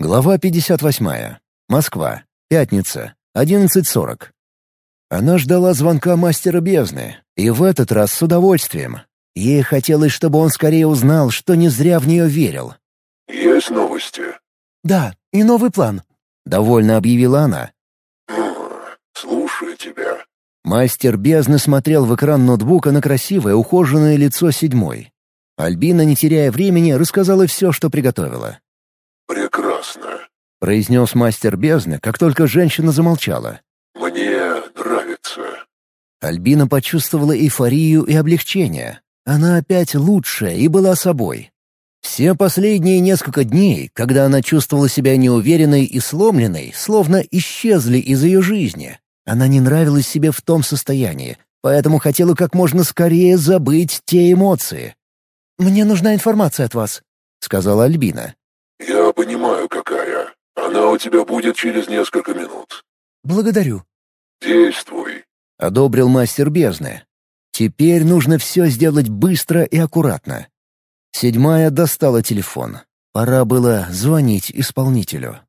Глава 58. Москва. Пятница. 11.40. Она ждала звонка мастера бездны, и в этот раз с удовольствием. Ей хотелось, чтобы он скорее узнал, что не зря в нее верил. «Есть новости?» «Да, и новый план», — довольно объявила она. «Слушаю тебя». Мастер бездны смотрел в экран ноутбука на красивое, ухоженное лицо седьмой. Альбина, не теряя времени, рассказала все, что приготовила. «Прекрасно», — произнес мастер бездны, как только женщина замолчала. «Мне нравится». Альбина почувствовала эйфорию и облегчение. Она опять лучшая и была собой. Все последние несколько дней, когда она чувствовала себя неуверенной и сломленной, словно исчезли из ее жизни. Она не нравилась себе в том состоянии, поэтому хотела как можно скорее забыть те эмоции. «Мне нужна информация от вас», — сказала Альбина. «Я понимаю, какая. Она у тебя будет через несколько минут». «Благодарю». «Действуй», — одобрил мастер бездны. «Теперь нужно все сделать быстро и аккуратно». Седьмая достала телефон. Пора было звонить исполнителю.